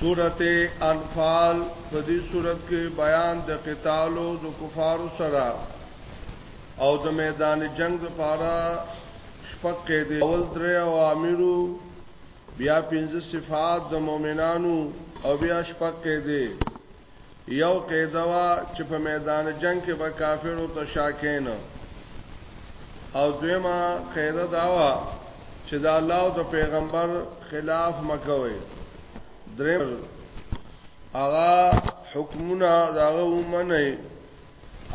سورت انفال په دې سورت کې بیان د قتالو د کفارو سره او د میدان جنگ لپاره شپږ کې د اول درې او امیرو بیا پنځه صفات د مؤمنانو او بیا شپږ کې دي یو قیده وه چې په میدان جنګ کې به کافرو ته شاکین او دویمه قیده دا وه چې د الله او د پیغمبر خلاف مکوي دریم هغه حکمونه داغه ومنه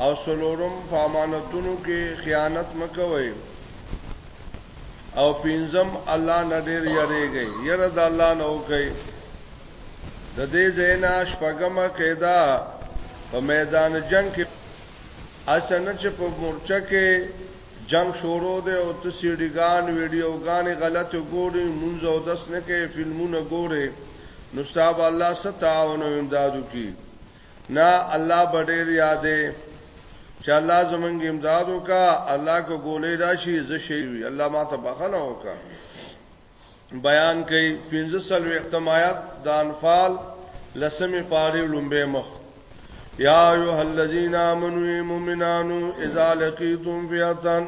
او سلورم فامانتونو کې خیانت مکوي او پنځم الله نه ډېر یریږي یره د الله نه وکي د دې زینا شپږم قاعده په میدان جنگ کې اسنه چې په مورچه کې جنگ شروع دی او ته سیډیګان ویډیوګانې غلط ګوري مونږ او دس نه کې فلمونه ګوري نو صاحب الله ستاونه امدادو کی نه الله بډیر یادې چې الله زمونږ امداد وکا الله کو ګولې راشي زه شي وي الله ما ته بخنه وکا بیان کوي 15 احتمایات د انفال لسمه پاره لومبه مخ یا ایه الذین آمنو مومنانو اذا لقیتم فئتن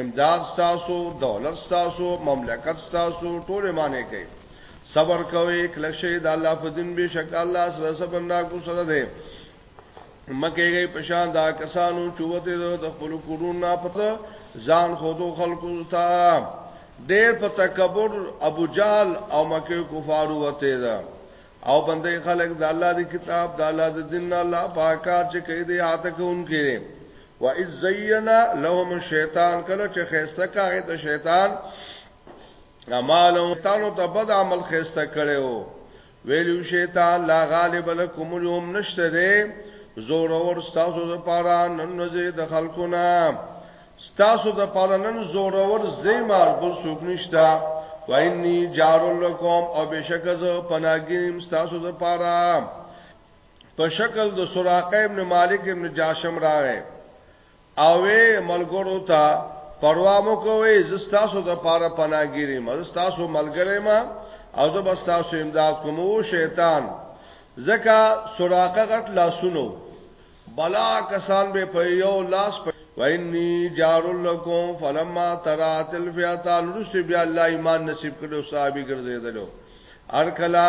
امداد ستاسو دولت ستاسو مملکت ستاسو ټول معنی کوي صبر کوي کله شي د الله په دین به شک الله سره صبر نه کو سره ده مکه گئی پشان دا کسانو چوته د خپل کورونو نه پته ځان خودو خلقو تا ډېر په تکبر ابو جهل او مکه کفار وته ده او بندې خلک د الله دی کتاب د الله د دین نه الله پاکار چې کوي دی آته کوونکې و اذ زینا لهم الشیطان کله چې خيسته کاغه ته شیطان اعمالو تانو ته بد عمل خيسته کړو ویلو شیطان لا غالب لكم اليوم نشته دې زور اور تاسو د پاره نن نزه د خلقنا تاسو د پاره نن زور اور زیمار بل سوق نشتا و انی جار لكم او بشکزه پناګیم تاسو د پاره په شکل د سراقه ابن مالک ابن جاشم راغی او وی ملګرو ته پروا مو کوي زستاسو د پاره پناګيري ما زستاسو ملګری ما او زبستاسو امداد کوم او شیطان زکه سراقه غټ لاسونو بلا کسان به په یو لاس په ویني جار لکم فلما ترات الفیاتان رس بیا الله ایمان نصیب کړو صحابي ګرځیدلو ارکلا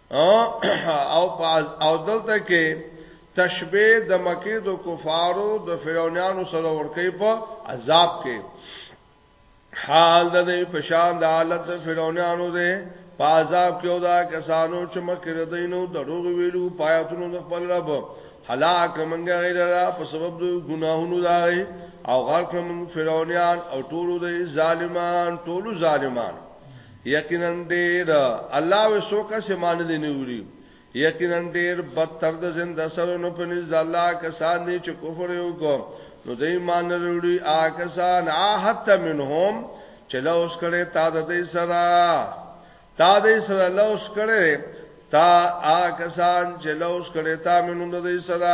او پاز او دلته کې تشبيه د مکی د کفارو د فرعونانو سره ورکی په عذاب کې حال د دې پشان د حالت فرعونانو ده په عذاب کې او دا کسانو چې مکه ردینو دروغ ویلو پایاتونو د خپل رب هلاک منګه غیر را په سبب د ګناهونو دای او غرق من فرعونان او ټولو د ظالمان ټولو ظالمان یقینا ډیر الله وسو کس مان دي نوري یقینا ډیر بدتر د زنده سره نو په نزد الله کسان دي چې کفر یو کو نو د ایمان وروړي آ کسان عهد منهم چې له اوس کړه تا د دې سره تا دې سره له اوس کړه تا آ کسان چې له اوس کړه تا منو د دې سره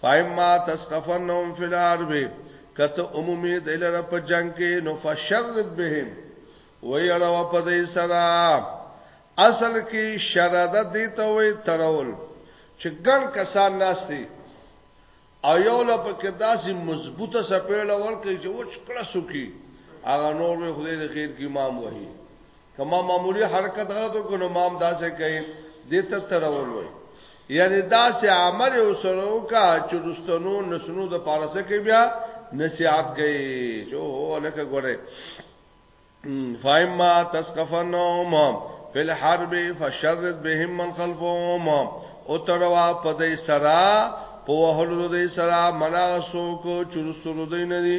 فایما تسقفنهم فی الحرب کته عمومي د لره په جنگ کې نو فشرد بهم ویړه و په دې سره اصل کې شراده دي ته وي ترول چې ګڼ کسان ناشتي او یو لا په کې داسې مضبوطه سپېړه ورکړي چې وڅ کړه سکی هغه نور به خدای د خیر کې امام وایي کما معمولی حرکت غلط کو نو مام دا سے کہے دیتا ترول وای یعنی دا سے عمل وسرو کا چرستنو نسنو د پارا سے کی بیا نصیحت گئی جو هو لکه ګوره فایما تسقفنهم فی الحرب فشرد بهم من خلفهم او تروا پدې سرا په وهلو دې سرا منا سو کو چرستنو دې نه دي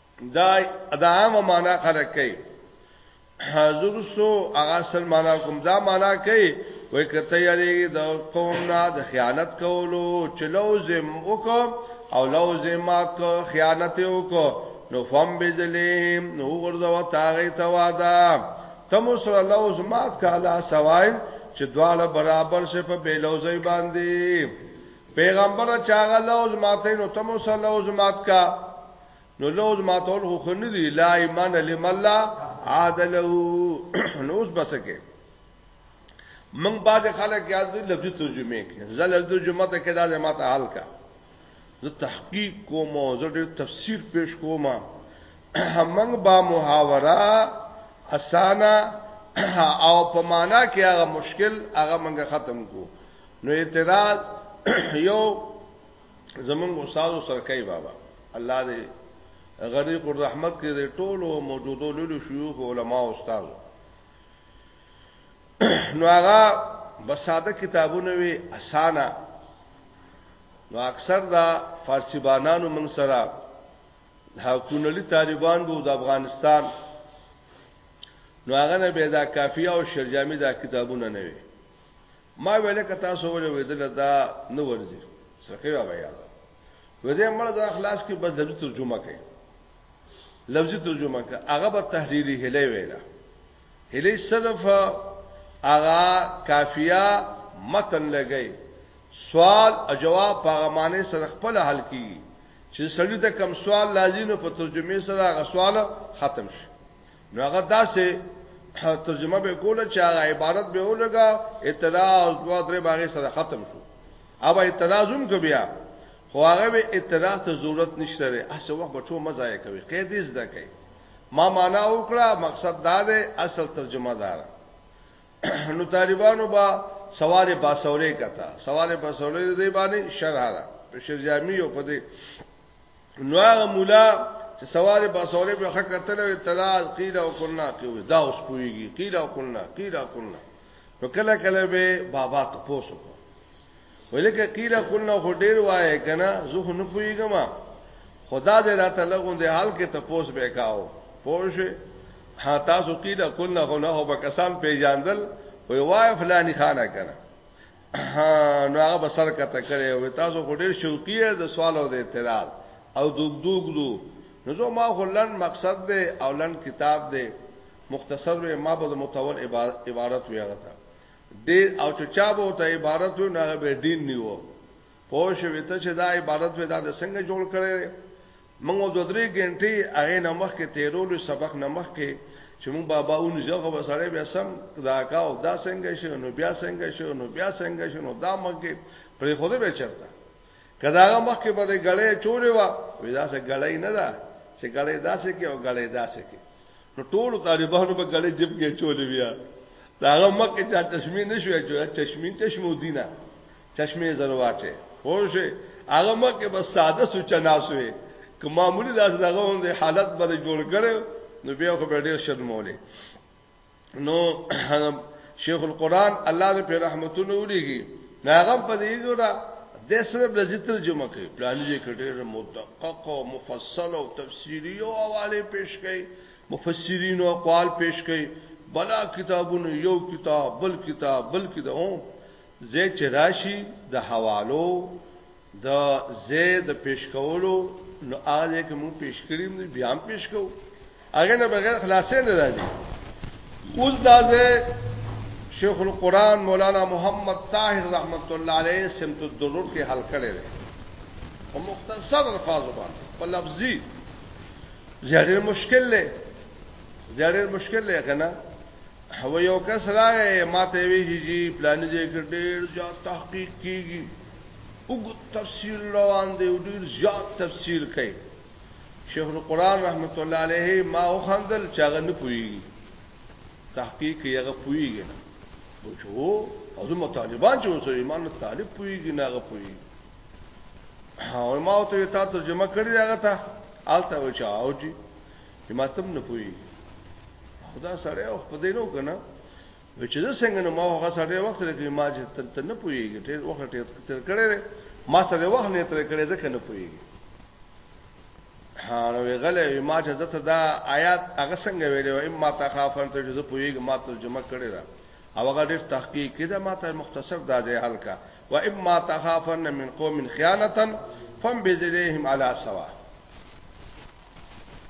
دا دا عام معنا خلک کوي حضور سو هغه سل معنا کوم دا معنا کوي وای کته یری د قوم نه د خیانت کولو چلو زم وکم او لو زمات کو خیانت وکړو نو فم بذلهم نو ورځو تاغه توادا تم سره الله زمات کالا سوائل چې دواله برابر شه په بیلوزي باندې پیغمبر چاغه لوز ماته نو تم سره لوز مات کا نو لوز ما تول خو خنه دی لا ایمان لم الله عادله نو اوس بسکه من بعد خلک یاد لفظ ترجمه کې زل ترجمه ته کې دا ما ته حل کا زه تحقیق کوم او زه ډېر تفسیر پیش کوم همنګ با محاوره اسانه او په معنا کې هغه مشکل هغه منګه ختم کو نو اعتراض یو زمونږ استاد او سرکای بابا الله دې غریق الرحمت کې دې ټولو موجودو لولو شيوخ علما او استاد نو هغه بساده کتابونه وی اسانه نو اکثر دا فارسی بانانو من سره دا کونلی طالبان بو د افغانستان نو هغه نه به دا کافیه او شرجامی دا کتابونه نه وی ما ویل که تاسو ولې وېدل دا نه ورځي سرخی بابا یاد وځه مړ ځان خلاص کې بس لفظي ترجمه کوي لفظي ترجمه کوي هغه به تحریری هله ویلا هله صرف هغه کافیه متن لګي سوال او جواب په معنی سره خپل حل کیږي چې سړی ته کم سوال لازم په ترجمه سره هغه سوال ختم شي نو هغه داسې ترجمه به کوله چې هغه عبارت به ولګا اعتراض دوه درې باغې سره ختم شو او اعتراض هم کو بیا خو هغه به اعتراض ته ضرورت نشته لري هڅه وخت بچو مزه یې کوي قید یې زده کوي ما معنا وکړه مقصد دا دی اصل ترجمه دار نو طالبانو با سوال باسولې کته سوال باسولې دی باندې شرح را په شرجامی او په دې نو هغه مولا چې سوال په سوال په حق کتل تلال قیل او کنا کوي دا اوس کوي قیل او کنا قیل او کنا نو کله کله به بابا ته پوسو ولکه قیل کنا خو ډیر وای کنه زه نه پویګم خدا دې راته لګون دې حال کې ته پوس به کاو پوښه ها تاسو قیل کنا خو نه هو به کسان پیژاندل وای وای فلانی خانه کنه نو هغه بسر کته کړي او تاسو غډیر شوقیه د سوال او د اعتراض او دوګ دوګ دو نو زه ما خلن مقصد دی او لن کتاب دی مختصر وي ما به متول عبارت وي هغه ته ډیر او چې چا به ته عبارت وي نه به دین نیو پوه شو ته چې دا عبارت وي دا د څنګه جوړ کړي موږ دوه درې ګنټې هغه نه مخکې تیرولو سبق نه مخکې چې موږ بابا اون ځغه وسړې بیا سم دا کاو دا څنګه شو نو بیا څنګه شو نو بیا څنګه شو نو دا مګې پرې خوده به چرته کداغه مخکې به غړې چولې وا وې دا څه غړې نه ده چې غړې داسې کې او غړې داسې کې نو ټول طالبانو به غړې جب کې چولې بیا داغه مکه چا چشمه نشو چې چشمه چشمو دینه چشمه زر واچي پوه شي هغه مکه بس ساده سوچ نه سوې که معمولی داس دغه غوندې حالت به جوړ کړي نو بیا خو به ډیر شرمولې نو شیخ القران الله دې په رحمتونو ولېږي ناغم په دې جوړه د سره د ذکر جمع کوي پلان یې کړي مدقق او مفصل او تفصیلی او حواله پیش کړي مفسرین او اقوال پیش کړي بلا کتابونو یو کتاب بل کتاب بل کتاب ځای چې راشي د حوالو د ځای د پیش کولو نو هغه ځای کې موږ پیش کړیم نو بیا هم پیش کوو هغه نه بغیر خلاصې نه راځي اوس دا ځای شیخ القرآن مولانا محمد طاهر رحمت الله علیه سمت الدرر کې حل کړی دی په مختصر الفاظو باندې په لفظي زیاده مشکل له زیاده مشکل له کنه هو یو کس راغی ما ته وی چې جی پلان دې کې ډېر زیات تحقیق کیږي او تفسیر روان دی او ډېر زیات تفسیر کوي شیخ القرآن رحمت الله علیه ما او خندل چاغه نه پويږي تحقیق یې پويږي نه بچو او زمو طالبان چې اوسه ایمان طالب پويږي نه هغه پويږي او ما ته تا ترجمه کړی هغه ته آلته وچاو جی ماتم نه پوي خدا سره او په دینو کنه و چې زه څنګه نو ما هغه سره وخت لري ما چې ته نه پويږي ډېر وخت ټیر تر کړې ما سره وخت نه تر کړې ځکه نه پويږي ها نو غلې ما چې زه ته دا آیات هغه څنګه ویلې و اما تخافن ته چې زه پويږم ما ترجمه کړې را او هغه ډېر تحقیق کړه ما ته مختصر دا ځای حل کا و اما تخافن من قوم خیانتا فم بذلهم على سوا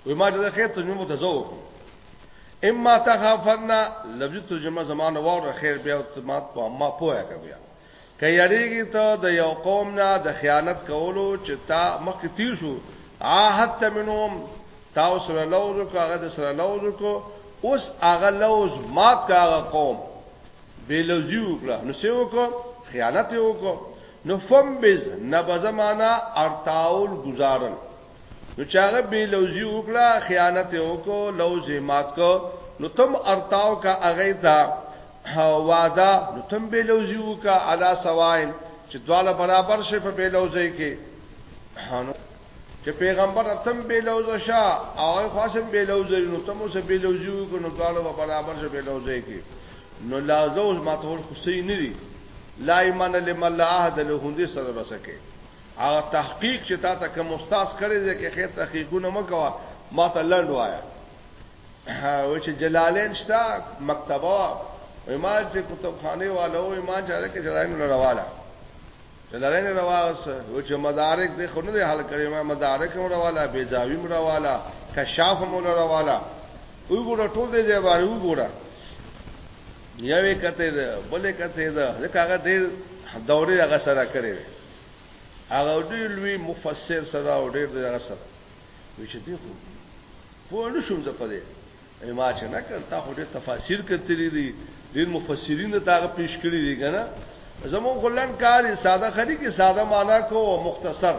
وی ما چې خیر ترجمه متزو اما تخافنا لفظ ترجمه زمانه وره خیر بیا ما په ما پوهه کوي که یریږي ته د یو قوم نه د خیانت کولو چې تا مخ تیر شو عهد تمنوم تا سره لوز کو هغه د سره لوز کو اوس هغه لوز مات کا هغه قوم به لوزي وکړه نو څه وکړه خیانت وکړه نو فم بز نبذ معنا ارتاول گزارل نو چاغه به لوزي وکړه خیانت وکړو لوز مات کو نو تم ارتاو کا اغه تا وعده نو تم به لوزي وکا علا سواین چې دواله برابر شي په به لوزي کې نو چې پیغمبر تم به لوز شا او خاصم به لوز نو تم اوس به لوزي وکړو نو دواله برابر شي به لوزي کې نو لازوز ماتول خو سي نه دي لا ایمان لمن لا عهد له هندي سره بسکه هغه تحقیق چې تا ته کوم استاد کړی دی کې خیر تحقیقونه مکوا ما ته لند وایا و چې جلالین شتا مکتبه و ما چې کتابخانه والو و ما چې کې جلالین لړواله جلالین رواس و چې مدارک دې خو نه حل کړی ما مدارک هم رواله بیزاوی هم رواله کشاف هم رواله وګوره ټول دې ځای باندې وګوره یوې کته ده بلې کته ده ځکه هغه ډېر دورې هغه سره کړې هغه ډیر لوی مفسر سره او ډیر دغه سره وی چې دی خو په نو شوم زه پدې ما چې نه کړ تا خو ډیر تفاسیر کتلی دي ډیر مفسرین ته هغه پیش کړی دي کنه زمو غلن کار ساده خري کې ساده معنا کو او مختصر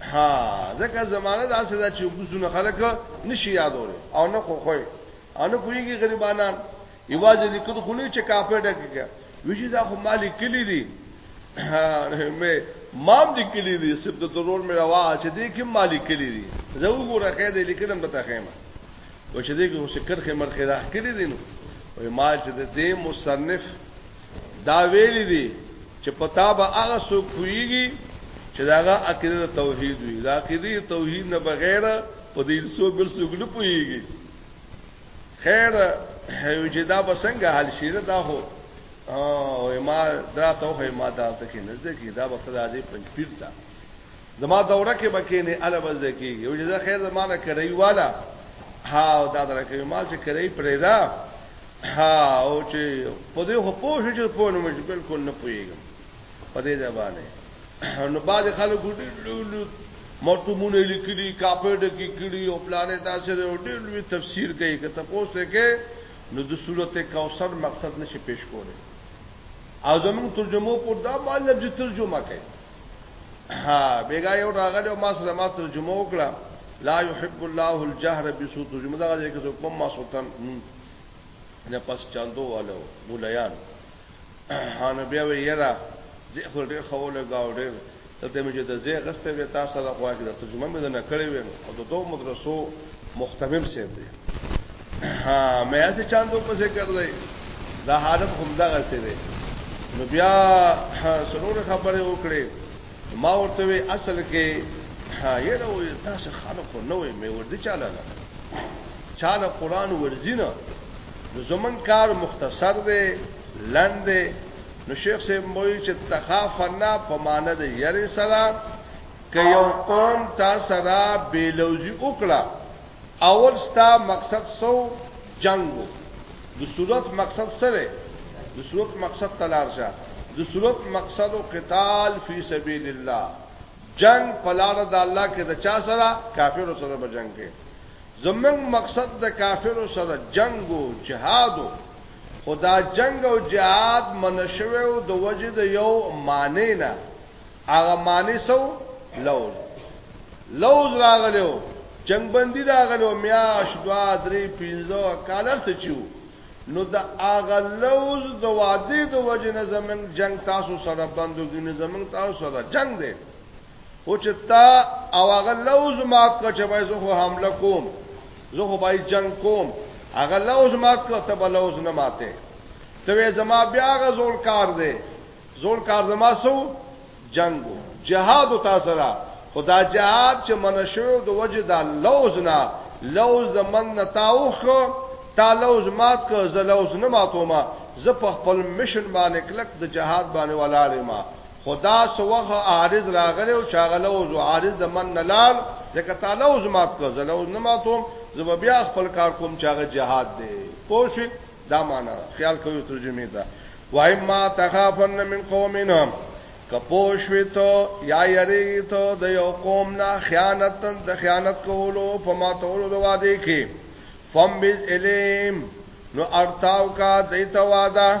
ها ځکه زمانه داسې ده چې وګزونه خلک نشي یادول او نه خو خو او نه پوریږي غریبانان یوازې لیکل خو نه چې کاپه ډکه ویجی دا خو مالی کلی دي مې مام دي کلی دي سب د ضرور مې روا چې دې کې مالی کلی دي زه وګوره خې دې لیکلم به تخېما و چې دې کې شکر خې مرخې راخ کلی دي نو وې ما چې دې مصنف دا ویل دي چې پتا به هغه سو کویږي چې داغه عقیده توحید وي دا عقیده توحید نه بغیر په دې سو بل سو ګل پويږي خیر یو چې دا به څنګه حل شي دا هو او ما دا ته خو ما دا ته کې نه ځکه دا به خدای دې پنځپیر تا زما دوره کې بکې نه اله بز کې یو چې دا خیر زمانہ کوي والا ها دا درکې ما چې کوي پرې دا ها او چې په دې خو پوه شو چې په نو مې بالکل نه پويګم په دې ځبانه نو باز خلک ډېر لولو مرتمونه لیکلي کاپېډ کې کړي او پلانې داسې ډېر لوی تفسیر کوي که تاسو ته کې نو د سورته کوثر مقصد نشي پیش کوله او زمون ترجمه پر دا معلم چې ترجمه کوي ها بیګا یو راغلی او ما سره ما ترجمه وکړه لا يحب الله الجهر بسوء ترجمه دا ځکه کوم ما سلطان نه پس چاندو والو مولیان هانو بیا وی یرا زه خو ډیر خوله گاو ډیر دلته مې چې د زه غسته وی تاسو سره خوا کې د ترجمه مې نه کړې وې او د دوه مدرسو مختمم سي دي ها مې اسه چاندو په څه کړ دی دا حالت هم دا غسته دی نو بیا سرور خبره وکړې ما ورته وی اصل کې ها یره وې تاسو خلکو نوې مې ور دي چاله چاله قران ورزینه نو زمون کار مختصر دی لند دی نو شیخ سے موی چې تخافنا په معنی د یری سره که یو قوم تا سره بیلوزی وکړه اول ستا مقصد سو جنگو د صورت مقصد سره د صورت مقصد تلار شه د صورت مقصد او قتال فی سبیل الله جنگ پلار د الله کې د چا سره کافر سره به جنگ کې زموږ مقصد د کافرو سره جنګ و، جهاد و، خو دا جنګ او جهاد منع شوی و د وجې د یو مانع نه، هغه مانع څه و؟ لوظ. لوظ راغلی و، جنګ بندي راغلی و، میاشت، دوه، درې، پنځه کال هر څه چې و، نو د هغه لوظ د وعدې د وجې نه زموږ جنګ تاسو سره بند و، ګنې زموږ تاسو سره جنګ دی. خو چې تا او هغه لوز ما کو چې به زه خو حمله کوم زه خو به جنگ کوم هغه لوز ما کو ته به لوز نه ماته ته زما بیا هغه زول کار دی زول کار زما سو جنگو جهاد او تاسو را خدا جهاد چې منشو د وجه دا لوز نه لوز زمن نه تاوخ تا لوز مات کو زه لوز نه ماتوما زه په خپل مشن باندې کلک د جهاد باندې ولاړم خدا سوغه عارض راغله او شاغله او عارض د من نلال ځکه تعالی او زمات کو زله او نماتوم زب بیا خپل کار کوم چاغه جهاد دی پوه شئ دا معنا خیال کوي ترجمه ده وای ما تخافن من قومنا کپوشوی تو یا یری تو د یو قوم نه خیانت د خیانت کولو په ما تولو د واده کې فم بز الیم نو ارتاو کا دیت واده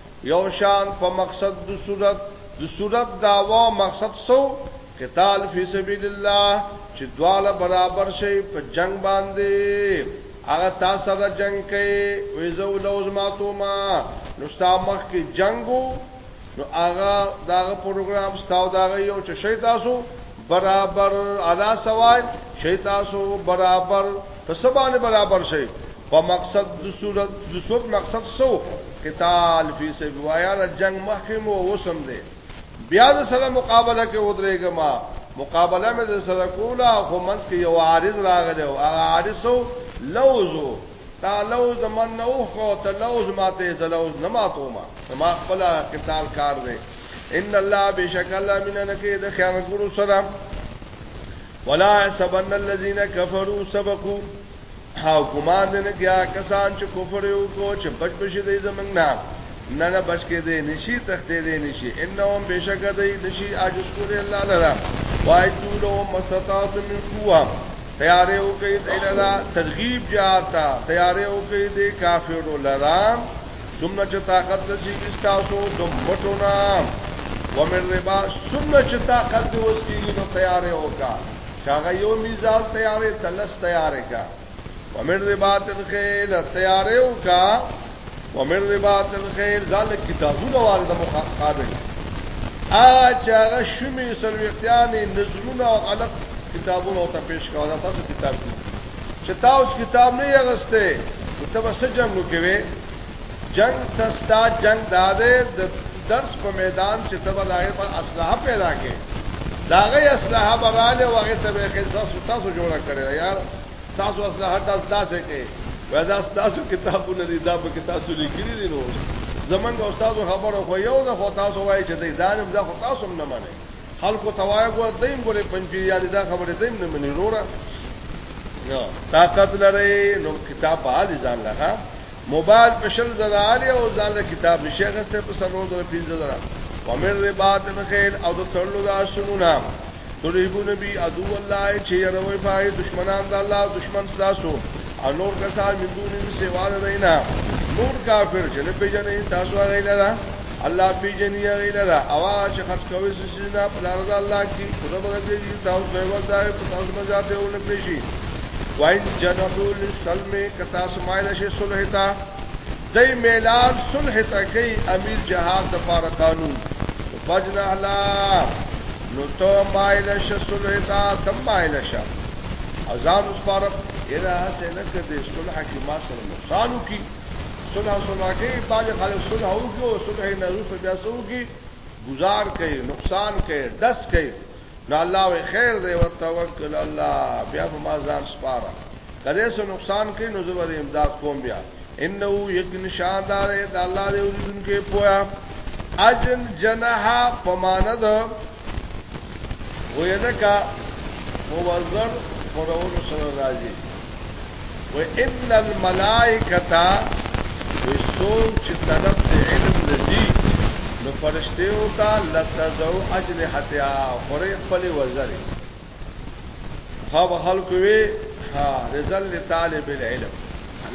یو شان په مقصد د صورت د صورت داوا مقصد سو قتال فی سبیل الله چې دواله برابر شي په جنگ باندې هغه تاسو سره جنگ کوي وې زو لوز ماتو ما نو سامخ کې جنگو نو هغه داغه پروګرام ستاو داغه یو چې شي تاسو برابر ادا سوال شي تاسو برابر په سبانه برابر شي په مقصد د صورت د صورت مقصد سو قتال فی سبیل وایا د جنگ محکم او وسم دی بیا د سره مقابله کې ودرېګه ما مقابله مې د سره کولا خو منځ کې یو عارض راغلی او هغه عارضو لوزو تا لوز من نه خو ته لوز ماته زلوز نه ماتو ما ما خپل قتال کار دی ان الله بشکل من نه کې د خیانت ګرو سره ولا سبن الذين كفروا سبقوا او ګمان دې نه کیا کسان چې کفر یو کو چې بچ بشي دې زمنګ نه نه نه بچ کې دې نشي تختې دې نشي انهم بشک دې نشي عاجز کو دې الله لرا وای دولو مستطاعت من قوا تیارې او کې دې لرا ترغیب جاتا تیارې او کې دې کافرو لرا څومره چې طاقت نشي استاسو د مټو نه ومن ربا څومره چې طاقت دې وسکیږي نو تیارې او کا که هغه یو میزال تیارې ته لس تیارې کا ومن رباط الخیل تیارې وکا ومن رباط الخیل ځل کتابونه واره د مخاطبین اچ هغه شومې سلوختیانې نظمونه او غلط کتابونه ته پیش کاوه دا تاسو کتاب دي چې تاسو کتاب نه یغسته ته به سجنګو کوي جنګ ته ستا جنګ دا دی د درس په میدان چې ته به د هغې په اسلحه پیدا کړې د هغې اسلحه به راغلې او هغې ته به یې ښې تاسو تاسو جوړه کړې ده یار تاسو اسلحه داسې داسې کې وایي دا ستاسو کتابونه دي دا پکې تاسو لیکلي دي نو زمونږ او ستاسو خبره خو یو ده خو تاسو وایي چې دی ظالم ده خو تاسو هم نه منئ خلکو ته وایي ګوره دی هم ګورې پنجیري یادې دا خبرې دی هم نه مني وروره طاقت لرئ نو کتاب به حال ځان لغه موبایل په شل زره اړي او ځان له کتاب نشي غسته په سرور د 15 زره ومن ربات الخيل او د تړلو د اسونو تریبو نبی ادو الله چې يروي پای دشمنان د الله دشمن تاسو او نور کسان من دون سیوال دینا نور کافر چې نه پیژنې تاسو هغه نه الله پیجنی هغه لرا او هغه چې خرج کوي چې نه په لار د الله کې خدای به دې چې تاسو په وځای په تاسو باندې ځاته ونه پېشي وای جنحو للسلم کتا سمایل شي صلح تا دای میلاد صلح تا کوي امیر جهاد د پار قانون فجنا الله نو تو مایل شي صلح تا تم مایل شي ازان اس پار اله سنک دې صلح کې ما سره نقصان کی صلح صلح کې باج خالص صلح او کې او صلح نه روسه بیا سو کې گزار کوي نقصان کوي دس کوي نو الله وي خیر دی او توکل الله بیا په ما ځان سپاره کله سو نقصان کوي نو زه به امداد کوم بیا انه یقین شاندار دی الله دې ورزن کې پویا اجن جنها پمانه ده وې نه کا موزر قرون سره راځي و ان الملائکتا وسوم چې طرف ته علم لذي نو فرشته او تا لتزو اجنحتها خوري خپل وزري ها به خلکو وی ها رزل لطالب العلم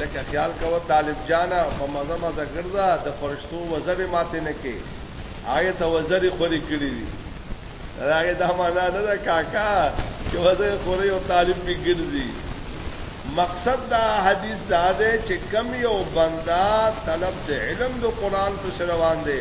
لکه خیال کوه طالب جانا په مزه مزه ګرځا د فرشتو وزر ماته نه کې آیه ته وزر خوري کړی دي راغی دا معنا نه ده کاکا چې وزر خوري او طالب به ګرځي مقصد دا حدیث دا ده چې کم یو بندا طلب د علم د قران په روان دی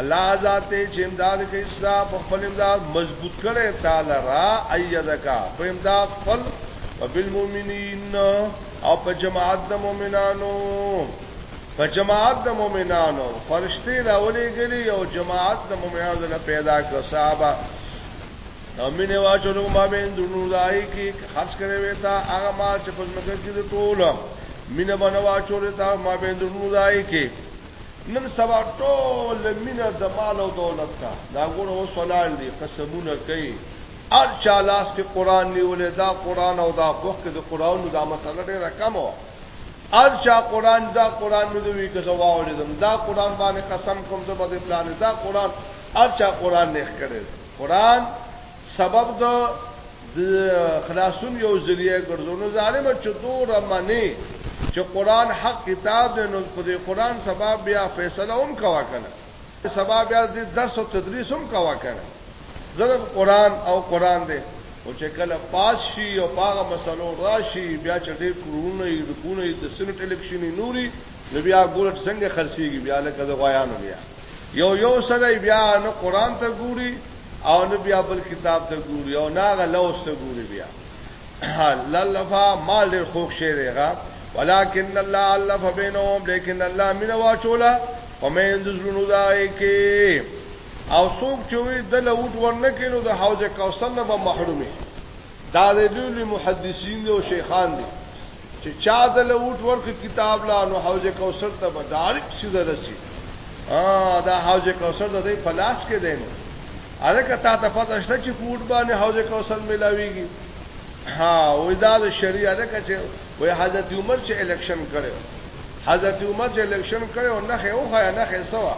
الله ذات ته چې امداد کوي ستا په خپل امداد مضبوط کړي تعالی را ايدکا په امداد خپل وبالمؤمنین او په جماعت د مؤمنانو په جماعت د مؤمنانو فرشتي راولې غلي او جماعت د مؤمنانو له پیدا کړ صحابه امین واچلو ما بین دونو دای کی خرج کړي وتا هغه ما چې په مکه کې ټول مینه بنوا چورې تا ما بین دونو دای کی نن سبا ټول مینه د مال او دولت ته دا ګوره اوس ولان دي قسمونه کوي ار چالاس کې قران نیولې دا قران او دا بوخ کې د قران دا مسله ډیره کم و ار چا قران دا قران مې دوی که زه واولېدم دا قران باندې قسم کوم زه به پلان دا قران ار چا قران نه کړې قران سبب د خلاصون یو ذریعہ ګرځو نو ظالم چې دور منی چې قران حق کتاب دی نو په دې قران سبب بیا فیصله هم کوا کنه سبب بیا دې درس او تدریس هم کوا کنه زره قران او قران دی او چې کله پاس شي او باغ مسلو راشي بیا چې دې کورونه یې رکونه یې د سنټ الیکشن نوري نو بیا ګولټ څنګه خرسيږي بیا لکه د غویانو بیا یو یو سړی بیا نه قران ته ګوري او نه بیا بل کتاب ته ګوري او نه غل اوس ته ګوري بیا للفا مال ډیر خوښ شي دیغه ولکن الله الف بینهم لیکن الله مین واچولا ومن ذلونو دای کی او څوک چې وی د لوټ ورنه کینو د حوض کوثر نه به محرومي دا د لوی محدثین او شیخان دي چې چا د لوټ ورخ کتاب لا نو حوض کوثر ته به ډایرک سیده رسی ا دا حوض کوثر د دې پلاس کې دی نو الکه تا ته پته شته چې کوټ باندې حوض کوثر ملاويږي ها وې دا د شریعت کې چې وې حضرت عمر چې الیکشن کړو حضرت عمر چې الیکشن کړو نه خو خو نه خو سوا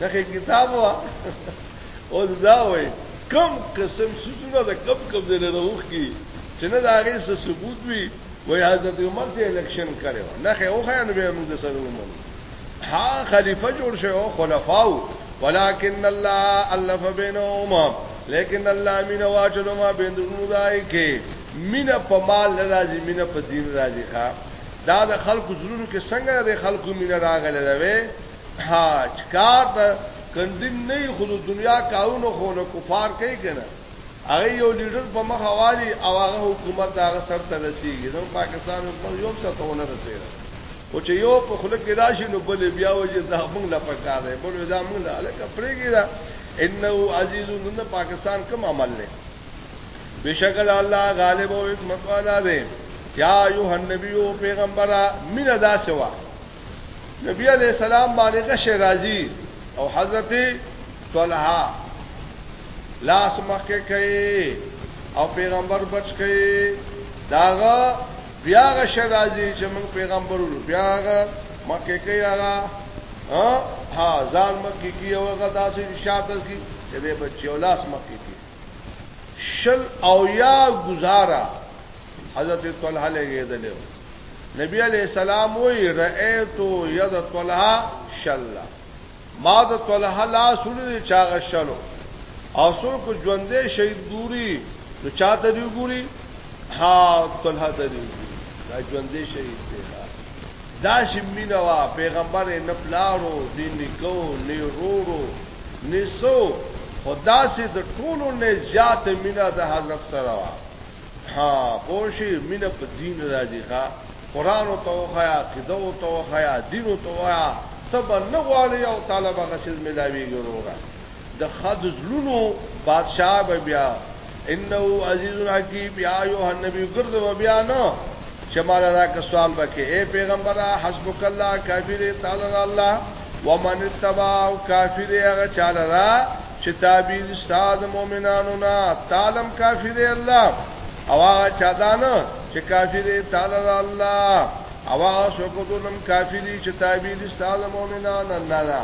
نه کتاب وا اوس دا وایي کم قسم سوزونه د کم کم ځای نه راوښکي چې نه د هغې څه ثبوت وي وایي حضرت عمر ته الیکشن کړی وه نښې وښیه نو بیا موږ سره ومنو ها خلیفه جوړ شوی او خلفاو ولكن الله الف بينهما لیکن الله مين واچلو ما بین دونو دای کې مين په مال راځي مين په دین راځي ښا دا د خلکو زړونو کې څنګه د خلکو مين راغله لوي ها چکار ته کندین نه خو د دنیا کارونه خو له کفار کوي کنه هغه یو لیډر په مخ حوالی او هغه حکومت هغه سر ته رسیږي زمو پاکستان حکومت یو څه ته ونه رسیږي او چې یو په خله کې راشي نو بل بیا وځي دا موږ لا پکار دی بل دا موږ لا لکه پرېږي دا انه عزیز نن پاکستان کوم عمل نه بشکل الله غالب او حکمت والا دی یا ایه النبی او پیغمبره مینه دا سوا نبی علیہ السلام باندې غش راځي او حضرت طلحه لاس مخکې کوي او پیغمبر بچ کوي داغه بیا غش راځي چې موږ پیغمبر ورو بیا غا مکه کې هغه ها ځان مکه کې او هغه داسې شاته کې چې بچي او لاس مکه کې شل او یا گزارا حضرت طلحه لګیدل نبی علی السلام وی رأیتو ید طلحه شلا ما د طلحه لا سولې چاغه شلو او سر کو ژوندې شهید ګوري نو چاته دی ګوري ها طلحه ته دی ګوري دا ژوندې شهید دی دا شمینه وا پیغمبر نه پلارو دین کو نه رورو نه سو خدا سي د ټولو نه زیات مینا د حضرت سره وا ها پوه شي مینه په دین راځي ښا قران او توخیا عقیده او توخیا دین او تویا تب نه غواړي او طالب غسیز ملاوی ګرورا د خد زلونو بادشاہ به بیا انه عزیز حکیم یا ایه النبی ګرځ و بیا نه چې مال را کا سوال وکي اے پیغمبر حسبک الله کافر تعالی الله ومن تبع کافر هغه چاله چې تعبیر استاد مؤمنانو نه تعلم کافی دی الله او هغه چا دانه چې کافی دی تعالی الله او هغه څوک دونم کافی دی چې تعبیر استاد مؤمنانو نه نه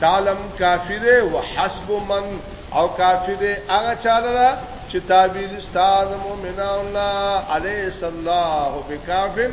تعلم کافی دی وحسب من او کافی دی هغه چا دانه چې تعبیر استاد مؤمنانو نه علی صلی الله بکافن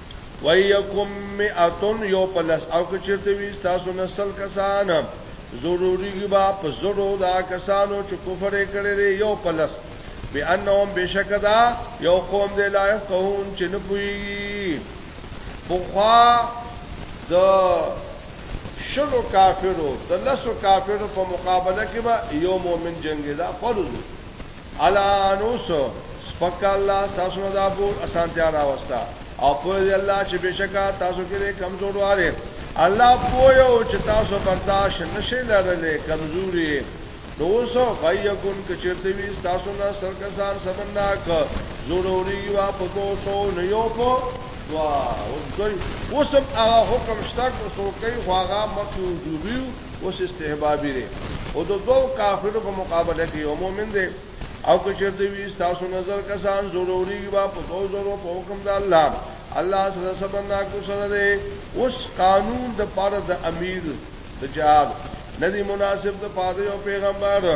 وَيَکُم مِّئَةٌ یو په لس او که چېرته وي ستاسو نه سل کسان، ضرورېږي به په زرو د هغه کسانو چې کفر یې کړی دی، یو په لس، بِأَنَّهُم بېشکه دا یو قوم دی لا یفقهون چې نه پوهېږي. پخوا د شلو کافرو د لسو کافرو په مقابله کې به یو مؤمن جنګېدا فرض وو. الا نوس سپک الله تاسو نه دا بول اسانتیا راوستا او په الله چې بشکا تاسو کې کمزور واره الله پویو چې تاسو برداشت نشي لرلې کمزوري دوسو فیکون کچرته وی تاسو نه سرکسان سبناک ضروري وا په دوسو نه یو په وا اوس کوم هغه حکم شته کو سو کوي خواغه مخ وجوبي اوس استحبابی دی او د دوو کافرو په مقابله کې یو مؤمن دی او که چرته وی تاسو نظر کسان ضروري با په دوو زورو په حکم د الله الله سره صبر نا کو سره دی اوس قانون د پاره د امیر د جهاد ندی مناسب د پاره او پیغمبر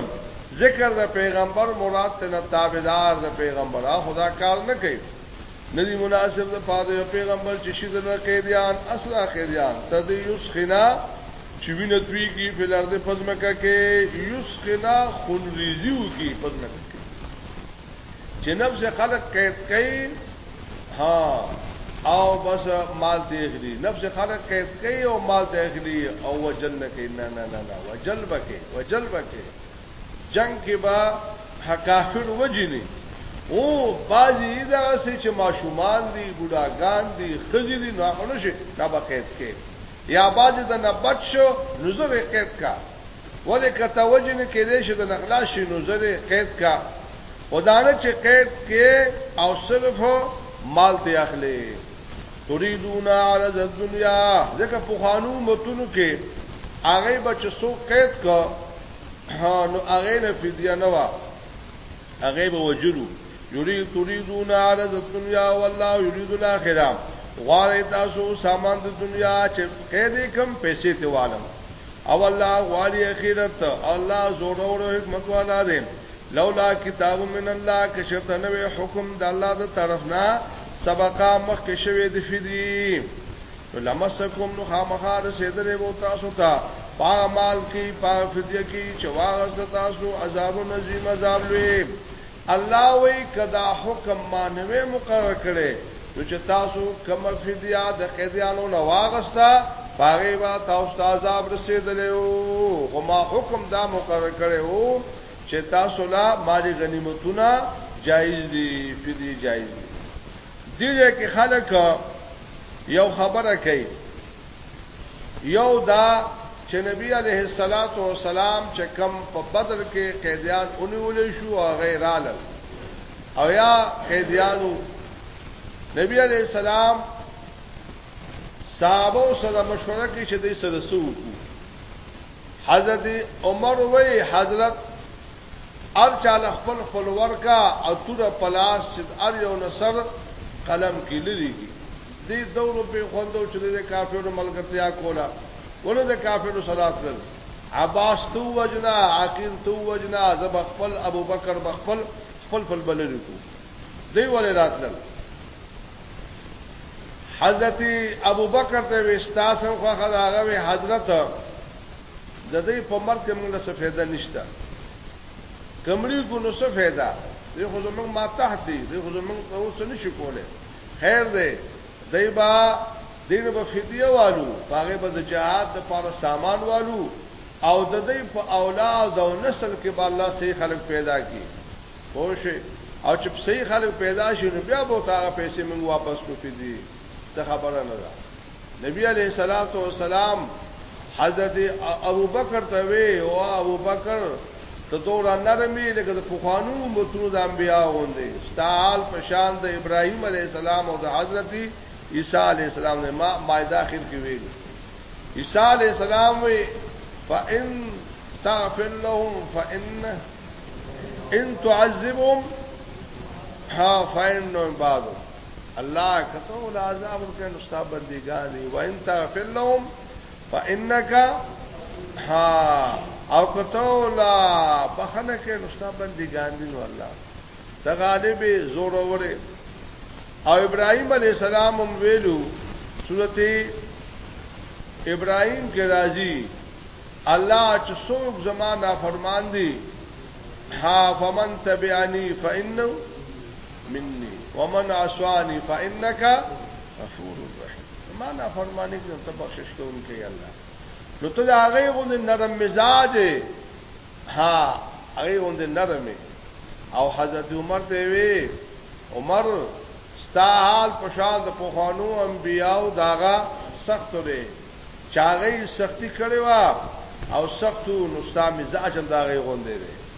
ذکر د پیغمبر مراد ته تابعدار د پیغمبر خدا کار نه کوي ندی مناسب د پاده یو پیغمبر چې شي دنه قیدیان اسرا قیدیان تر دې یوس خنا چې وینې توی کی په لار دې پزمکه کې یوس خنا خون ریزیو کی پزمکه کې چې نفس خلق قید کړي ها او بس مال ته اخلي نفس خلق قید کړي او مال ته اخلي او وجل نه کوي نه نه نه وجل بکې وجل بکې جنګ کې به کافر وجني او بعضی دغه سي چې ماشومان دي بوډاګان دي خزي دي نو خلک شي دا به قید کې یا بعضی د نه بچ شو نو زه قید کا ولې کته وجنه کې دې شه د نخلا شي نو زه قید کا ودانه چې قید کې او صرف مال ته اخلي تريدون عرض الدنيا ځکه په خانو متونو کې هغه بچ سو قید کا ها نو هغه نه فدیه نه وا هغه به وجلو یرید تريدون عرض الدنيا والله يريد الاخره غواړی تاسو سامان د دنیا چې قید کم پیسې ته والم او الله غواړي اخرت الله زور او حکمت والا دی لولا کتاب من الله کشرت نوې حکم د الله د طرفنا سبقا مخ کې شوی د فدی نو لمسکم نو خامخا رسیدلې وو تاسو ته پا مال کی پا فدیه کی چواغست تاسو عذاب نظیم عذاب لوی الله وی کدا حکم مانوي مقرر کړي نو چې تاسو کم فدیه د قیدیانو نه واغستا پاره وا تاسو ته عذاب رسیدلې وو خو ما حکم دا مقرر کړي وو چې تاسو لا مال غنیمتونه جایز دي فدیه جایز دي دې کې خلک یو خبره کوي یو دا چې نبی علیه الصلاۃ والسلام چې کم په بدر کې قیدیان اونول شو او غیرال او یا قیدیانو نبی علیه السلام صحابه سره مشوره کې چې دې سره سوق حضرت عمر وی حضرت هر چا له خپل خپل ورکا او توره پلاس چې هر یو لسر قلم کې لري کی دې دور په خوندو چې د کافرو ملګرتیا کولا ولې د کافرو صدا تل عباس تو وجنا عقیل تو وجنا زب خپل ابو بکر بخپل خپل خپل بلری کو دی ولې راتل حضرت ابو بکر ته وستا سم خو خداغه حضرت د دې په مرګ کې موږ له څه فایده نشته کمړي کو نو څه فایده دې خو زموږ ما تحت دي دې خو زموږ ته اوس نه شي کوله خیر دې دایبا دین په فدیه والو هغه به د جهاد لپاره سامان والو او د دې په اولاد او نسل کې به الله صحیح خلک پیدا کړي خوش او چې صحیح خلک پیدا شي نو بیا به تاغه پیسې موږ واپس کوو فدیه څه خبره نه ده نبی علیه الصلاۃ والسلام حضرت ابوبکر ته وی او ابوبکر ته دورا نرمي لکه د پخوانو متونو د انبیا غوندي ستال په شان د ابراهیم علی السلام او د حضرت عیسی علی السلام نه ما مایده اخر کې ویل عیسی علی السلام وی فان تغفر لهم فان ان تعذبهم ها فان بعضهم الله کته ول عذاب ورکه نو ستا بندګان دی وان تغفر لهم فانك ها او کته ول بخنه کې نو ستا بندګان دی نو الله ته غالب زور وره او ابراهيم عليه السلام هم ویلو سورته ابراهيم کې راځي الله چې څوک زمانہ فرمان دي ها فمن تبعني فانه مني ومن عصاني فانك غفور رحيم ما نه فرمانی کوم ته بخشش کوونکی الله نو ته هغه غوند نرم مزاج ها هغه غوند نرمه او حضرت عمر ته وی عمر ستا حال پشان د پوخانو انبیاو داغه سخت دی چاغې سختی کړي وا او سختو نو ستا مزاج هم داغه غوند دی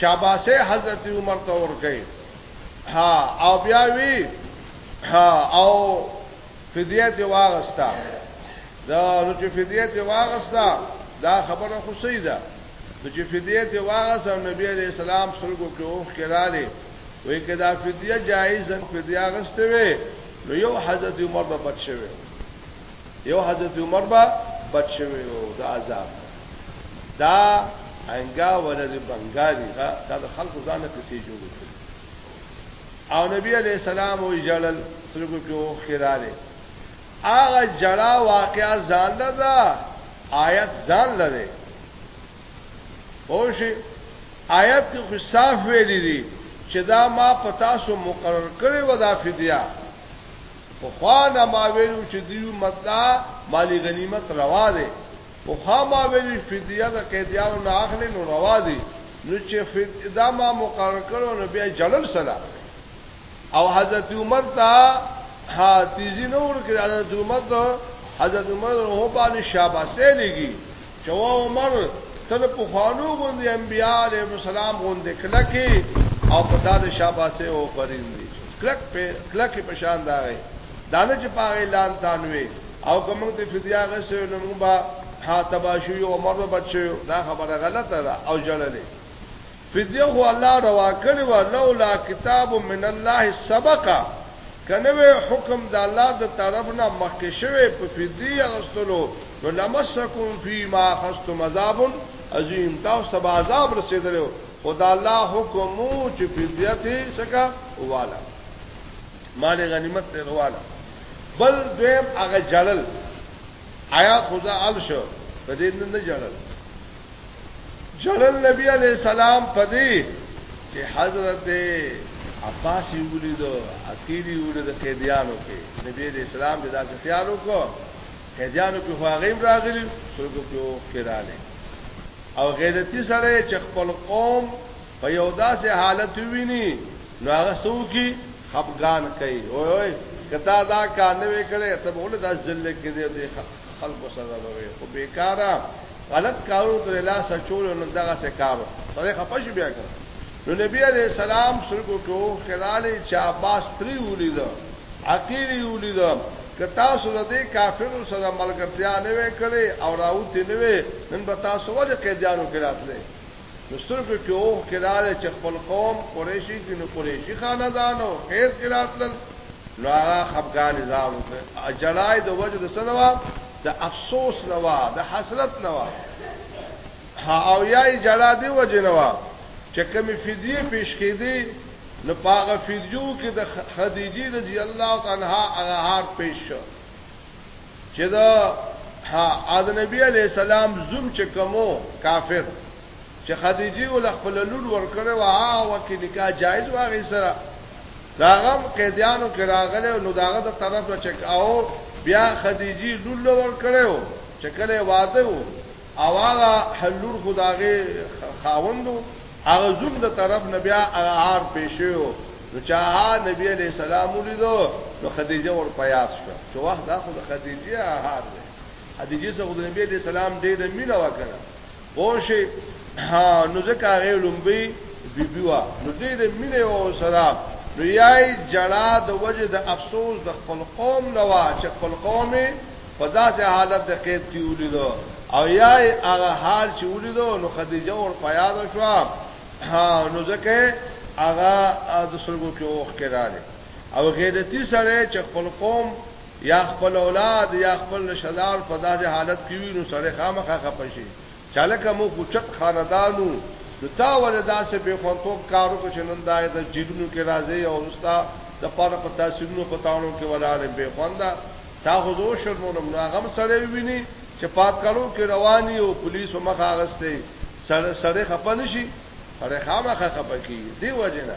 شاباسه حضرت عمر ته ور کوي ها او بیا وی ها او فدیه دی واغستا دا نو چې فدیه دی واغستا دا خبره خو صحیح ده نو چې فدیه دی واغستا نبی علیہ السلام سرګو کې اوخ کړاله وې کدا فدیه جایز فدیه غسته وي نو یو حضرت عمر به بچ شوی یو حضرت عمر با بچ شوی وو د عذاب دا انګا ولر بنګاری دا د خلکو ځان کیسې جوړ کړ او نبی علی السلام او جلل سرګو کې او خیراله هغه جړه واقعا ځان لدا آیت ځان لره او شي آیت کې خو صاف ویلي دي چې دا ما پتا سو مقرر کړی و دا فدیه پخوا نه ما ویلو چې دیو مطلع مالی غنیمت روا دی پخوا ما ویلو فدیه د قیدیانو نه اخلي نو روا دی نو چې دا ما مقرر کړو نو بیا جړل سره او حضرت عمر ته ها تیزی نور کړ حضرت عمر ته حضرت عمر هو باندې شاباسه لګي چې و عمر ته د پخوانو غوندې انبیاء علیهم السلام غوندې کلکې او په تا د شاباسه او فرین دي کلک په کلکې په شان دا غي دانه چې پاغه اعلان تانوي او کوم ته فدیا غسه نو موږ به ها تباشو یو عمر به بچو دا خبره غلطه ده او جړلې فدیه خو الله روا کړی وه لولا کتاب من الله سبق که نه وی حکم د الله د طرف نه مخکې شوی په فدیه اخستلو نو لمسکم فیما اخستم عذاب عظیم تاسو ته به عذاب رسیدلی خو د الله حکم مو چې فدیه تی سکا والا مال غنیمت ته والا بل دویم هغه جلل حیات خدا ال شو په دې نن نه جړل جړل نبی علی السلام په دې چې حضرت عباس یې ولیدو اکیری ولیدو قیدیانو کې نبی علی السلام دې داسې خیال وکړو قیدیانو کې هغه راغلي څوک په کې راغلي او غیرتی سره چې خپل قوم په یو داسې حالت ویني نو هغه سو کی خپګان کوي وای وای کتا دا کار نه وکړي ته به ول دا ذل کې دې خلکو سره وي خو بیکاره غلط کارو تر لا سچول نو دغه څه کارو سره خپش بیا کړ نو نبی علیہ السلام سرګو ټو خلال چا باس تری ولید عقیری ولید کتا سره دې کافر سره ملګرتیا نه وکړي او راوتی نه وي نن به تاسو ولې قیدانو کې راتلې نو سترګو کې اوخ کې رااله چې خپل قوم قریشي کې نو قریشي خاندانو خیر کې راتلل نو هغه خفګان نظام وکړ اجلای د وجه د سنوا د افسوس نوا د حسرت نوا او یا جلا دی وجه نوا چې کومې فدیه پیش کېدی نو پاغه فدیو کې د خدیجه رضی الله عنها هغه هار پیش شو چې دا ها اد نبی علی السلام زوم چې کومو کافر چې خدیجه ول خپل لور ور کړو ها وکي نکاح جایز واغی سره داغم قیدیانو کې راغله نو داغه د طرف نه چک او بیا خدیجه لور ور کړو چې کله واده وو او هغه حلور خداغه خاوندو هغه زوم د طرف نبیا هغه پېښو نو چا نبی علیہ السلام ولیدو نو خدیجه ور پیاس شو چې واه دا خو د خدیجه هغه ده خدیجه سره د نبی علیہ السلام ډېر مینه وکړه پوښي نو ځکه هغه لومبي بیبي وا نو ډېر مینه او سره نو یای جړه د وجه د افسوس د خپل قوم نوا چې خپل قومه په داسې حالت د قید کې ولیدو او یا هغه حال چې ولیدو نو خدیجه ور پیاد شو نو ځکه هغه د سرګو کې اوخ کې راغی او غیرتی سره چې خپل قوم یا خپل اولاد یا خپل شلال په داسې حالت کې وي نو سره خامخا خپشي چالکه موږ خو چت خاندان وو نو تا ولې داسې بې خوندتوب کار وکړ چې نن دا یې د جیلونو کې راځې او زه ستا دپاره په تحصیلونو په تاڼو کې ولاړ یم بې خونده تا خو زه وشرمولم نو هغه هم سړی وویني چې په اتکړو کې روان یي او پولیسو مخه اخیستې سړی خفه نه شي سړی خامخا خفه کېږي دې وجې نه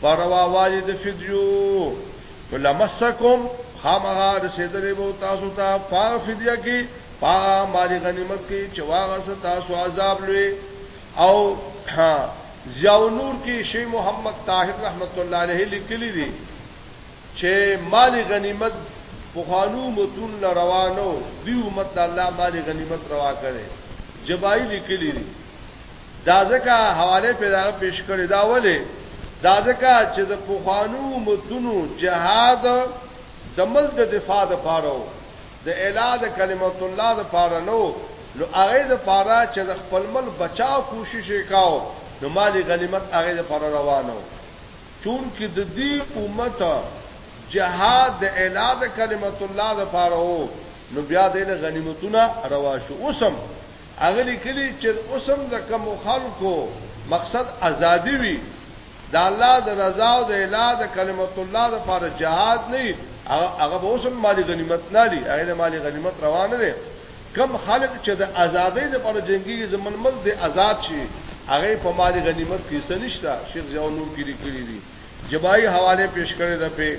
په رواوالي د فدیو فلمسکم خامغا رسیدلې وو تاسو ته فار فدیه کې پا مال غنیمت کې چواغه ست تاسو عذاب لوي او ها ضیاء نور کې شیخ محمد طاهر رحمت الله علیه لیکلی دی چې مال غنیمت بخانو متون روانو دی امت الله مال غنیمت روا کړي جبای لیکلی دی دا ځکه حواله پۀ دغه پېش کړې دا ولې؟ دا ځکه چې د پخوانو امتونو جهاد د ملک د دفاع د پاره و، د اعلا د کلمت الله د پاره نه و، نو هغۀ د پاره چې د خپل ملک بچاؤ کوشش ئې کاؤ نو مال غنیمت هغۀ د پاره روان و. چونکه د دۀ امت جهاد د اعلا د کلمت الله د پاره و نو بیا دۀ له غنیمتونه روا شو. اوس هم. هغه لیکلي چې اوس هم د کومو خلکو مقصد ازادي وي، د الله د رضا او د اعلاء د کلمت الله لپاره جهاد نه وي، هغه به اوس هم مالي غنیمت نه اخلي، هغه له مالي غنیمت روا نه دی. کوم خلک چې د ازادۍ لپاره جنګېږي، زموږ ملک دې ازاد شي، هغوی په مالي غنیمت کې حصه نشته، شیخ ضیاء نور کې لیکلي دي. جبای حواله پیش کړی ده په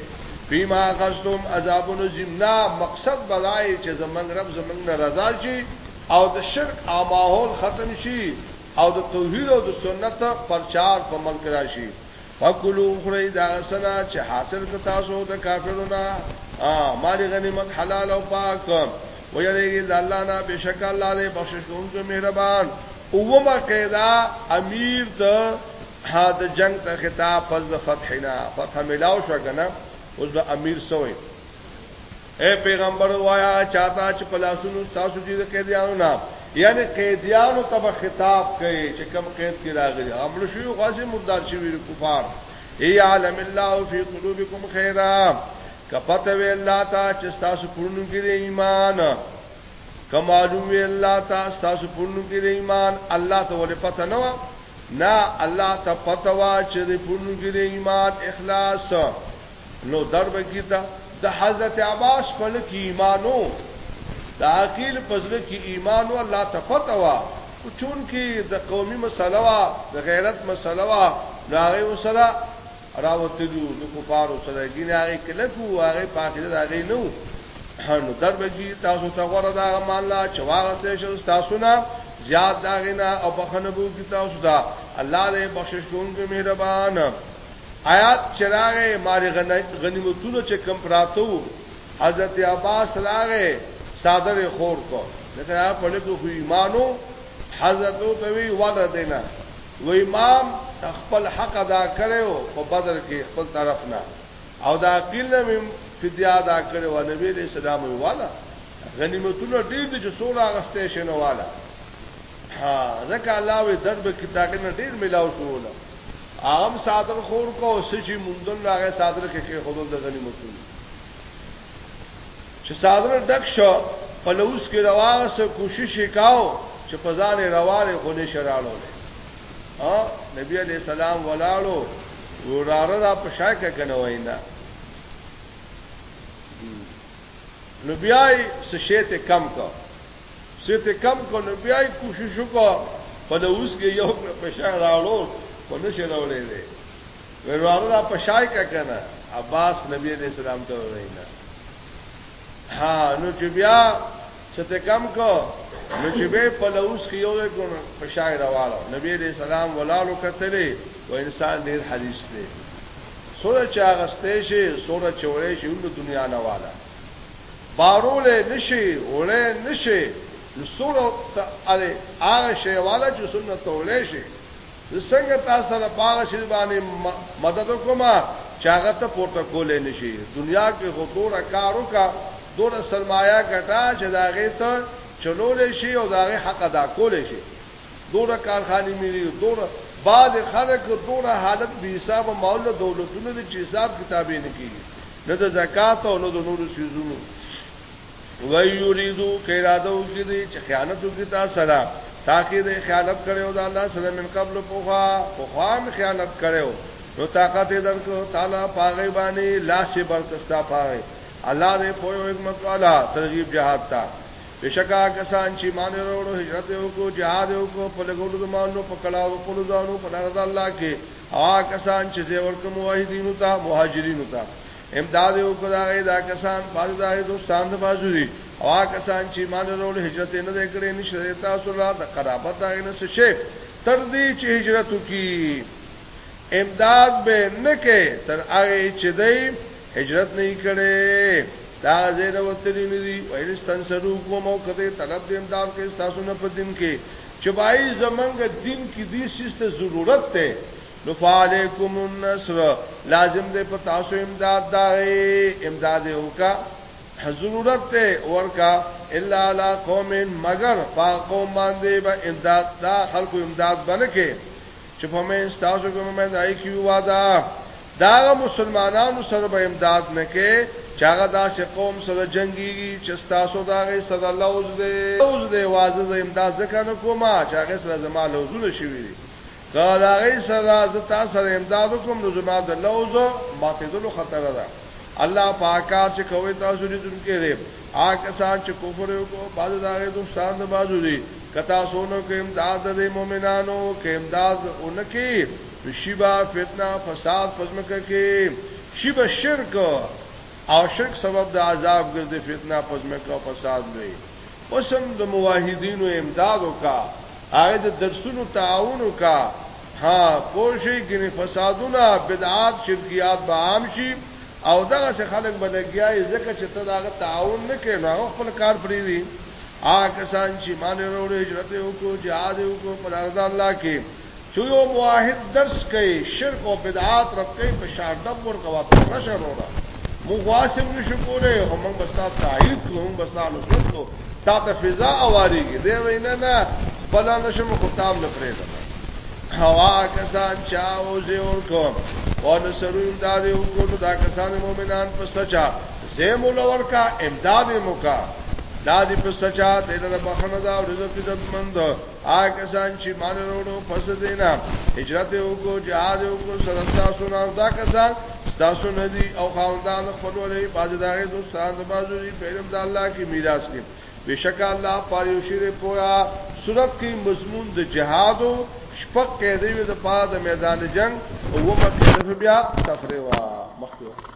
فيما قصدم عذابونو زمنا مقصد بلای چې زمنګ رب زمنګ نه رضا شي او د شرک او ماحول ختم شي او د توحید او د سنت پرچار په ملک راشي فکلو خری دا سنا چې حاصل ک تاسو د کافرونو ا مال غنیمت حلال او پاک ویریږي د الله نه بشک الله دې بخشش کوونکی مهربان اومه قاعده امیر ته ها د جنگ ته خطاب پس د فتح نه فتح ملاو شو کنه اوس به امیر سوې اے پیغمبر وایا چاته چې پلاسونو تاسو دې قیدیانو نه یعنی قیدیانو ته خطاب کوي چې کم قید کې راغلي عمل شو غازی مردار شوی کفار ای عالم الله فی قلوبکم خیرا کپته وی الله تا چې تاسو پرونو کې ایمان کمالو وی الله تا تاسو پرونو کې ایمان الله ته ولې پته نه نه الله ته پته وا چې د پونو کې د ایمان اخلاص نو در بکیتا د حضرت عباس په لکه ایمانو د عقیل پزړه کې ایمان او الله ته پته وا او چون کې د قومي مسله وا د غیرت مسله وا ناغه وسره راوتلو د کفارو سره ګینه هغه کلک وو هغه پاکیده دا غي نو نو در بجی تاسو ته غره دا مال لا چواغسته شو تاسو نه زیاد دا غنا او بخنه بو کی تاسو دا الله دې بخشش کوونکی مهربان آیات چراغ ماری غنیمتونو چې کم پراتو حضرت عباس راغه صادر خور کو لکه په لګو ایمانو حضرت تو وی واده دینا و امام ته خپل حق ادا کړی وو په بدر کې خپل طرف نه او دا عقیل نه مم فدیه ادا کړی و نبی علیہ السلام وی والا غنیمتونه ډیر دي چې سوره اغسته شنو والا ها ځکه الله وی درد به کتابه نه ډیر ملاو شوونه عام صادر خور کو سچی مندل هغه صادر کې کې خود د غنیمتونه چې صادره ډک شو په لوس کې راوغه سو کوشش وکاو چې په ځان راواله خو نه شرالو له ها نبی علی السلام ولاړو وراره را په شای کې کنه وینا نو بیا یې سشیت کم کو سیت کم کو نو بیا یې کوشش وکاو په لوس کې یو په شای راړو خو نه شرالو له ویل واره دا پشای کا کنه عباس نبی علیہ السلام ته وینا ها نو چې بیا څه کم کو نو چې به په لوس کې یو کو پشای راواله نبی علیہ السلام ولالو کتلې و انسان ډیر حدیث دی سوره چا غستې شي سوره چورې شي ټول دنیا نه والا بارول نشي اولې نشي نو سوره ته هغه شی والا چې سنت تولې شي زه څنګه تا سره په هغه شي باندې مدد وکم چې هغه ته پورته کولای نشي دنیا کې خو دوره کار وکا دوره سرمایا ګټا چې دا غي ته چلولې شي او دا غي حق ادا کولای شي دوره کارخانه ملي دوره بعد خلک دوره حالت به حساب مول دولتونو د حساب کتابې نه کیږي نه د زکات او نه د نورو سيزونو وای یریدو کې اراده وکړي دي چې خیانت وکړي تا سره تاکي د خیانت کړو د الله سره من قبل پوخا پوخام خیانت کړو نو طاقت درکو تعالی پاغي باندې لاس برکستا پاغي الله دې په حکمت والا ترغیب جهاد تا بشکا کسان چې مان وروړو هجرت وکړو جهاد وکړو په لګولو د مالو په کلاو په لزانو په لار د الله کې آ کسان چې زیور کوم واحدینو ته مهاجرینو ته امداد یو کو دا غي دا کسان باندې دا دوستان د بازو دي او هغه کسان چې مان وروړي هجرت نه دی کړی نشته تاسو لا د قرابت دا نه څه شي تر دې چې هجرت وکي امداد به نه کې تر هغه چې دی هجرت نه کړي دا زیره وتلی ندی ویل استنصرو کوم او کته طلب د امداد کې تاسو نه په دین کې چبای زمنګ دین کې دې سیسته ضرورت ته نو فعلیکم النصر لازم دې په تاسو امداد دا امداد وکا ضرورت ته ورکا الا علی قوم مگر پا قوم باندې به امداد دا خلکو امداد بنکه چې په مې تاسو کوم مې دای کیو وادا دا مسلمانانو سره به امداد نه کې چاغه دا چې قوم سره جنگي چې تاسو دا غي صلی الله علیه وسلم اوس دې واځه امداد ځکه نه کومه چاغه سره زماله حضور شوی که د هغوی سره زه تا سره امداد وکړم نو زما د لوظ ماتېدلو خطره ده، الله په هغه کار چې کوئ تاسو لیدونکی دی، هغه کسان چې کفر یې وکړ بعضې د هغوی دوستان د بعضو دي، که تاسو ونه کړئ امداد د دې مؤمنانو، که امداد ونه کړئ نو شي به فتنه، فساد، په ځمکه کې، شي به شرک او شرک سبب د عذاب ګرځي، فتنه، په ځمکه او فساد لوی. اوس هم د مواحدینو امداد وکا هغه د درسونو تعاون وکا ها پوشي ګنې فسادونه بدعات شرکیات به عام شي او دغه څه خلک بلګیاي زکه چې ته داغه تعاون نه کین او خپل کار پرې دي آ کسان چې مان وروړي هجرت وکړو jihad وکړو پر ارض الله کې چه یو موحد درس کوي شرک او بدعات رد کوي په شار ډب ورکوا ته رشه وروره مو غواسم نشو کوله هم موږ بستا تایید کوو هم بستا نو کوو تا ته فضا اواریږي دی وینا نه بلا نشم خو تام نه پرېږدم هوا کسان چاو زیور کو او نصرون دا دی کو دا کسان مؤمنان په سچا زیم لور کا امداد مو کا دا دی په سچا دینه بخنه دا رزق عزت مند آګه سان چې مان وروړو پس دینا هجرت وکړو جهاد وکړو سره تاسو نه دا کسان تاسو نه دي او خاوندان خپل ولې باج داغه دوستان د بازو دي په علم د الله کې میراث کې بشک الله پاره شیر پویا صورت کې مضمون د جهاد او شپق کې دی د پاد میدان جنگ او ومکه بیا تفریوا مخکې